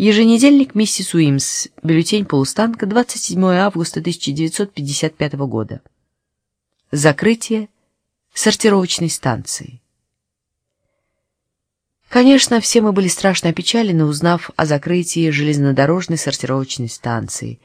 Еженедельник «Миссис Уимс», бюллетень полустанка, 27 августа 1955 года. Закрытие сортировочной станции. Конечно, все мы были страшно опечалены, узнав о закрытии железнодорожной сортировочной станции.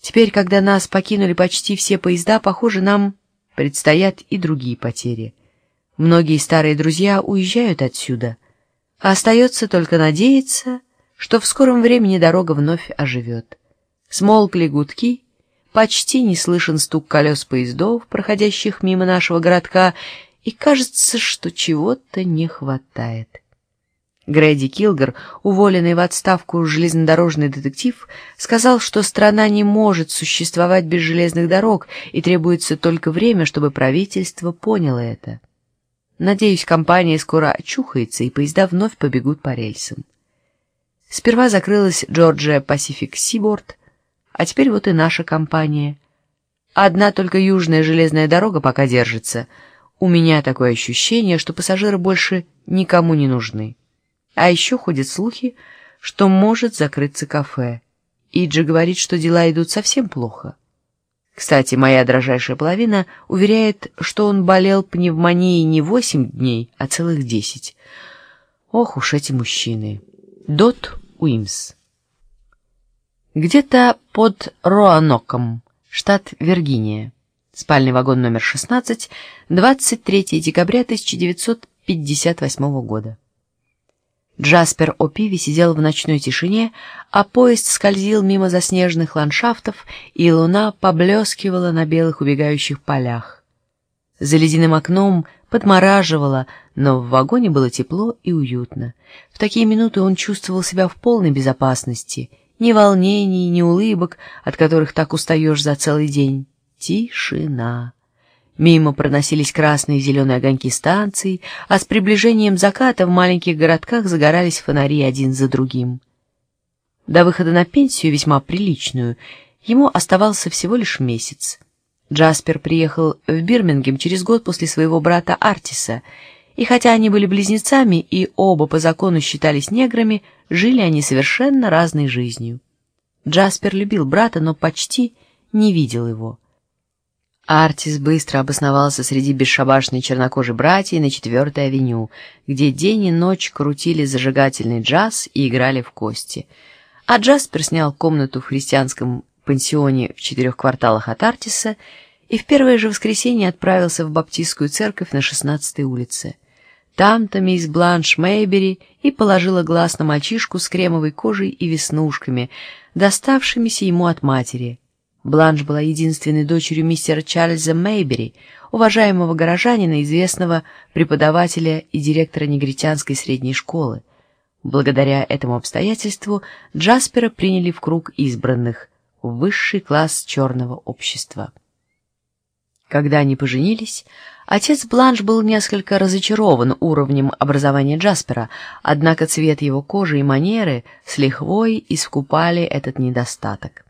Теперь, когда нас покинули почти все поезда, похоже, нам предстоят и другие потери. Многие старые друзья уезжают отсюда, а остается только надеяться, что в скором времени дорога вновь оживет. Смолкли гудки, почти не слышен стук колес поездов, проходящих мимо нашего городка, и кажется, что чего-то не хватает. Грэди Килгар, уволенный в отставку железнодорожный детектив, сказал, что страна не может существовать без железных дорог, и требуется только время, чтобы правительство поняло это. Надеюсь, компания скоро очухается, и поезда вновь побегут по рельсам. Сперва закрылась Georgia Pacific Seaboard, а теперь вот и наша компания. Одна только южная железная дорога пока держится. У меня такое ощущение, что пассажиры больше никому не нужны. А еще ходят слухи, что может закрыться кафе. Иджи говорит, что дела идут совсем плохо. Кстати, моя дрожайшая половина уверяет, что он болел пневмонией не восемь дней, а целых десять. Ох уж эти мужчины. Дот Уимс. Где-то под Роаноком, штат Виргиния. Спальный вагон номер 16, 23 декабря 1958 года. Джаспер О'Пиви сидел в ночной тишине, а поезд скользил мимо заснеженных ландшафтов, и луна поблескивала на белых убегающих полях. За ледяным окном подмораживало, но в вагоне было тепло и уютно. В такие минуты он чувствовал себя в полной безопасности, ни волнений, ни улыбок, от которых так устаешь за целый день. Тишина. Мимо проносились красные и зеленые огоньки станций, а с приближением заката в маленьких городках загорались фонари один за другим. До выхода на пенсию, весьма приличную, ему оставался всего лишь месяц. Джаспер приехал в Бирмингем через год после своего брата Артиса, и хотя они были близнецами и оба по закону считались неграми, жили они совершенно разной жизнью. Джаспер любил брата, но почти не видел его. Артис быстро обосновался среди бесшабашной чернокожей братьев на Четвертой авеню, где день и ночь крутили зажигательный джаз и играли в кости. А Джаспер снял комнату в христианском пансионе в четырех кварталах от Артиса и в первое же воскресенье отправился в баптистскую церковь на шестнадцатой улице. Там-то мисс Бланш Мейбери и положила глаз на мальчишку с кремовой кожей и веснушками, доставшимися ему от матери — Бланш была единственной дочерью мистера Чарльза Мейбери, уважаемого горожанина, известного преподавателя и директора негритянской средней школы. Благодаря этому обстоятельству Джаспера приняли в круг избранных, высший класс черного общества. Когда они поженились, отец Бланш был несколько разочарован уровнем образования Джаспера, однако цвет его кожи и манеры с лихвой искупали этот недостаток.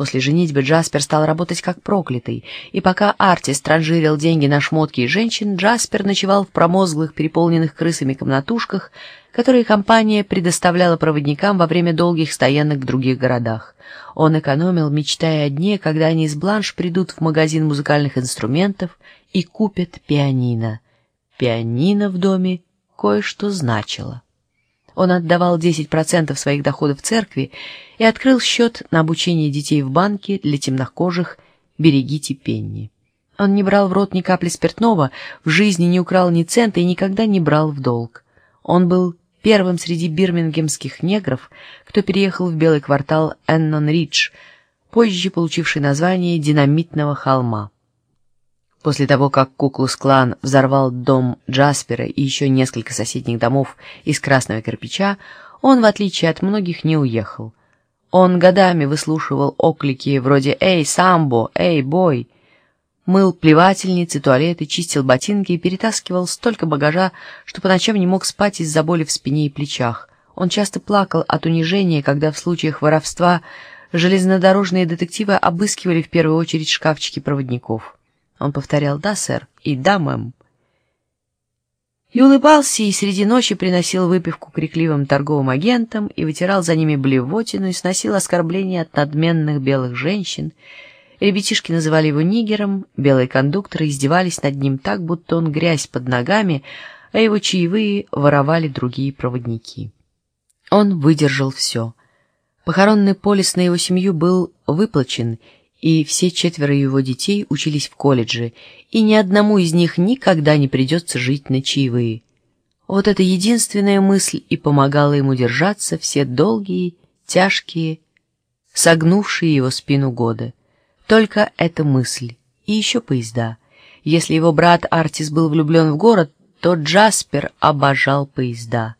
После женитьбы Джаспер стал работать как проклятый, и пока Артис транжирил деньги на шмотки и женщин, Джаспер ночевал в промозглых, переполненных крысами комнатушках, которые компания предоставляла проводникам во время долгих стоянок в других городах. Он экономил, мечтая о дне, когда они с Бланш придут в магазин музыкальных инструментов и купят пианино. Пианино в доме кое-что значило. Он отдавал 10% своих доходов церкви и открыл счет на обучение детей в банке для темнокожих «Берегите Пенни». Он не брал в рот ни капли спиртного, в жизни не украл ни цента и никогда не брал в долг. Он был первым среди бирмингемских негров, кто переехал в белый квартал Эннон-Ридж, позже получивший название «Динамитного холма». После того, как Куклус-клан взорвал дом Джаспера и еще несколько соседних домов из красного кирпича, он, в отличие от многих, не уехал. Он годами выслушивал оклики вроде «Эй, самбо! Эй, бой!», мыл плевательницы, туалеты, чистил ботинки и перетаскивал столько багажа, что по ночам не мог спать из-за боли в спине и плечах. Он часто плакал от унижения, когда в случаях воровства железнодорожные детективы обыскивали в первую очередь шкафчики проводников. Он повторял «да, сэр» и «да, мэм». И улыбался, и среди ночи приносил выпивку крикливым торговым агентам, и вытирал за ними блевотину, и сносил оскорбления от надменных белых женщин. Ребятишки называли его нигером, белые кондукторы издевались над ним так, будто он грязь под ногами, а его чаевые воровали другие проводники. Он выдержал все. Похоронный полис на его семью был выплачен, и все четверо его детей учились в колледже, и ни одному из них никогда не придется жить на чаевые. Вот эта единственная мысль и помогала ему держаться все долгие, тяжкие, согнувшие его спину годы. Только эта мысль. И еще поезда. Если его брат Артис был влюблен в город, то Джаспер обожал поезда.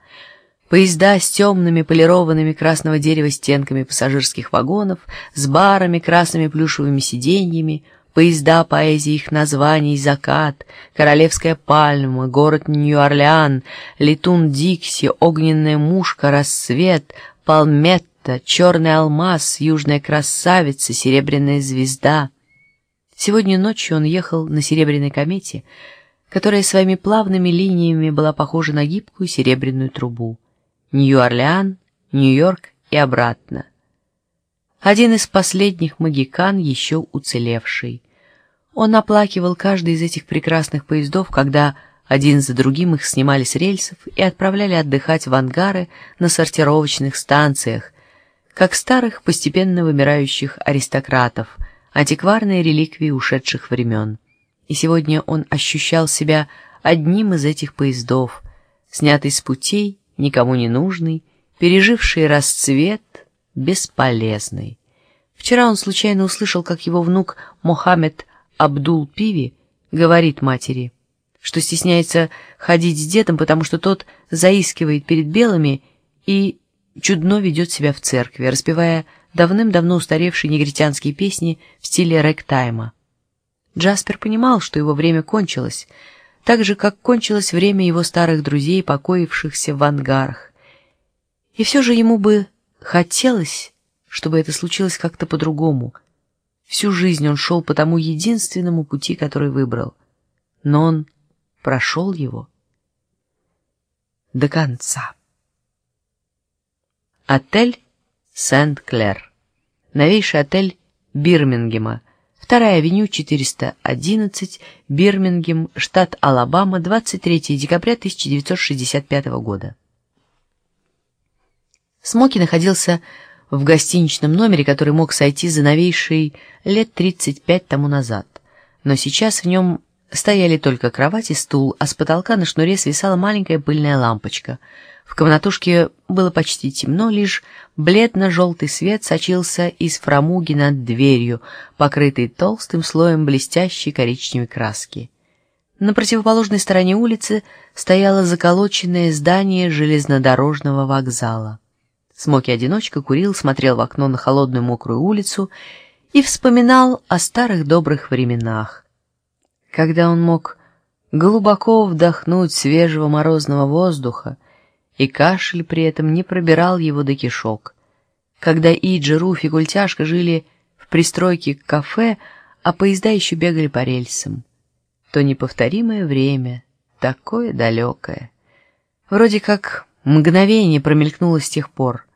Поезда с темными полированными красного дерева стенками пассажирских вагонов, с барами, красными плюшевыми сиденьями, поезда поэзии их названий «Закат», «Королевская пальма», «Город Нью-Орлеан», «Летун Дикси», «Огненная мушка», «Рассвет», «Палметта», «Черный алмаз», «Южная красавица», «Серебряная звезда». Сегодня ночью он ехал на «Серебряной комете», которая своими плавными линиями была похожа на гибкую серебряную трубу. Нью-Орлеан, Нью-Йорк и обратно. Один из последних магикан, еще уцелевший. Он оплакивал каждый из этих прекрасных поездов, когда один за другим их снимали с рельсов и отправляли отдыхать в ангары на сортировочных станциях, как старых постепенно вымирающих аристократов, антикварные реликвии ушедших времен. И сегодня он ощущал себя одним из этих поездов, снятый с путей никому не нужный, переживший расцвет, бесполезный. Вчера он случайно услышал, как его внук Мохаммед Абдул-Пиви говорит матери, что стесняется ходить с дедом, потому что тот заискивает перед белыми и чудно ведет себя в церкви, распевая давным-давно устаревшие негритянские песни в стиле рэк-тайма. Джаспер понимал, что его время кончилось — так же, как кончилось время его старых друзей, покоившихся в ангарах. И все же ему бы хотелось, чтобы это случилось как-то по-другому. Всю жизнь он шел по тому единственному пути, который выбрал. Но он прошел его до конца. Отель Сент-Клер. Новейший отель Бирмингема, Вторая авеню 411, Бирмингем, штат Алабама, 23 декабря 1965 года. Смоки находился в гостиничном номере, который мог сойти за новейший лет 35 тому назад. Но сейчас в нем стояли только кровать и стул, а с потолка на шнуре свисала маленькая пыльная лампочка — в комнатушке было почти темно, лишь бледно-желтый свет сочился из фрамуги над дверью, покрытой толстым слоем блестящей коричневой краски. На противоположной стороне улицы стояло заколоченное здание железнодорожного вокзала. Смоки-одиночка курил, смотрел в окно на холодную мокрую улицу и вспоминал о старых добрых временах, когда он мог глубоко вдохнуть свежего морозного воздуха, и кашель при этом не пробирал его до кишок. Когда Иджи, Руф и Гультяшка жили в пристройке к кафе, а поезда еще бегали по рельсам, то неповторимое время, такое далекое. Вроде как мгновение промелькнуло с тех пор.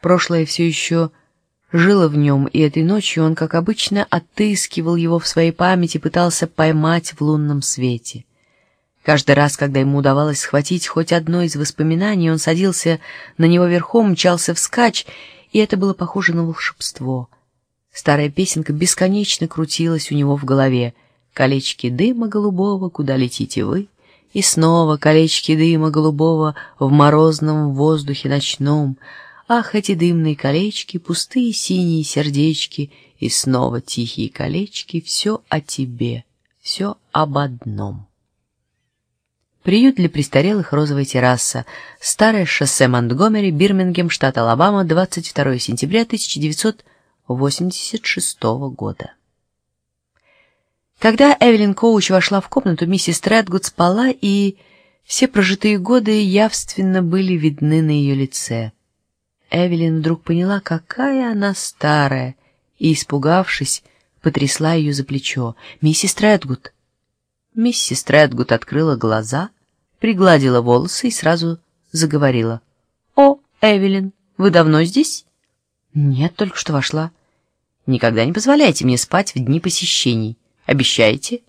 Прошлое все еще жило в нем, и этой ночью он, как обычно, отыскивал его в своей памяти, пытался поймать в лунном свете — Каждый раз, когда ему удавалось схватить хоть одно из воспоминаний, он садился на него верхом, мчался вскачь, и это было похоже на волшебство. Старая песенка бесконечно крутилась у него в голове. «Колечки дыма голубого, куда летите вы?» И снова колечки дыма голубого в морозном воздухе ночном. Ах, эти дымные колечки, пустые синие сердечки, и снова тихие колечки, все о тебе, все об одном. Приют для престарелых «Розовая терраса», старое шоссе Монтгомери, Бирмингем, штат Алабама, 22 сентября 1986 года. Когда Эвелин Коуч вошла в комнату, миссис Тредгуд спала, и все прожитые годы явственно были видны на ее лице. Эвелин вдруг поняла, какая она старая, и, испугавшись, потрясла ее за плечо. «Миссис Тредгуд!» Миссис Тредгуд открыла глаза, пригладила волосы и сразу заговорила. «О, Эвелин, вы давно здесь?» «Нет, только что вошла». «Никогда не позволяйте мне спать в дни посещений. Обещаете?»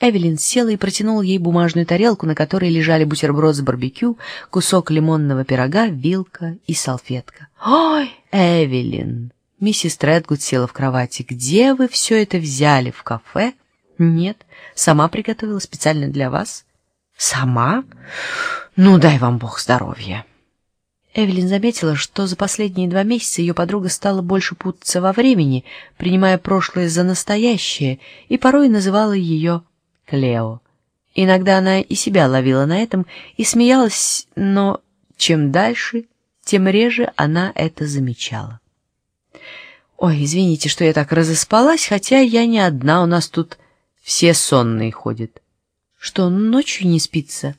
Эвелин села и протянула ей бумажную тарелку, на которой лежали бутерброд с барбекю, кусок лимонного пирога, вилка и салфетка. «Ой, Эвелин!» Миссис Тредгуд села в кровати. «Где вы все это взяли? В кафе?» «Нет, сама приготовила специально для вас». «Сама? Ну, дай вам Бог здоровья!» Эвелин заметила, что за последние два месяца ее подруга стала больше путаться во времени, принимая прошлое за настоящее, и порой называла ее Клео. Иногда она и себя ловила на этом и смеялась, но чем дальше, тем реже она это замечала. «Ой, извините, что я так разоспалась, хотя я не одна, у нас тут все сонные ходят». «Что, ночью не спится?»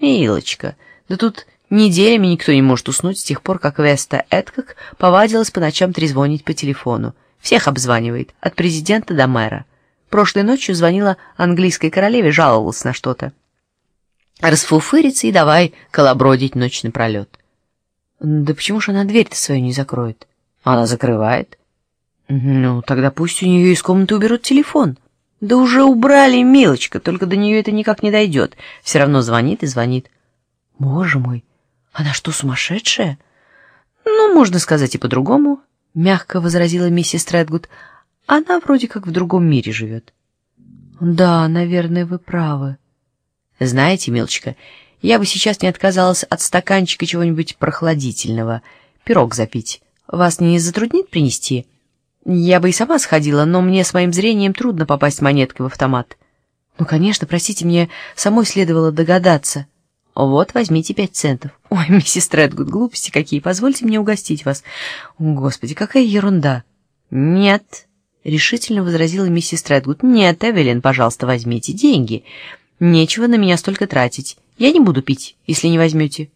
«Милочка, да тут неделями никто не может уснуть с тех пор, как Веста Эдкок повадилась по ночам трезвонить по телефону. Всех обзванивает, от президента до мэра. Прошлой ночью звонила английской королеве, жаловалась на что-то. Расфуфырится и давай колобродить ночь напролет. Да почему же она дверь-то свою не закроет? Она закрывает. Ну, тогда пусть у нее из комнаты уберут телефон. Да уже убрали, милочка, только до нее это никак не дойдет. Все равно звонит и звонит. Боже мой, она что, сумасшедшая? Ну, можно сказать и по-другому, мягко возразила миссис Тредгуд. Она вроде как в другом мире живет. Да, наверное, вы правы. Знаете, милочка, я бы сейчас не отказалась от стаканчика чего-нибудь прохладительного, пирог запить. Вас не затруднит принести? Я бы и сама сходила, но мне с моим зрением трудно попасть монеткой в автомат. Ну, конечно, простите, мне самой следовало догадаться. Вот, возьмите пять центов. Ой, миссис Тредгуд, глупости какие, позвольте мне угостить вас. Господи, какая ерунда. Нет, — решительно возразила миссис Тредгуд. «Нет, Эвелин, пожалуйста, возьмите деньги. Нечего на меня столько тратить. Я не буду пить, если не возьмете».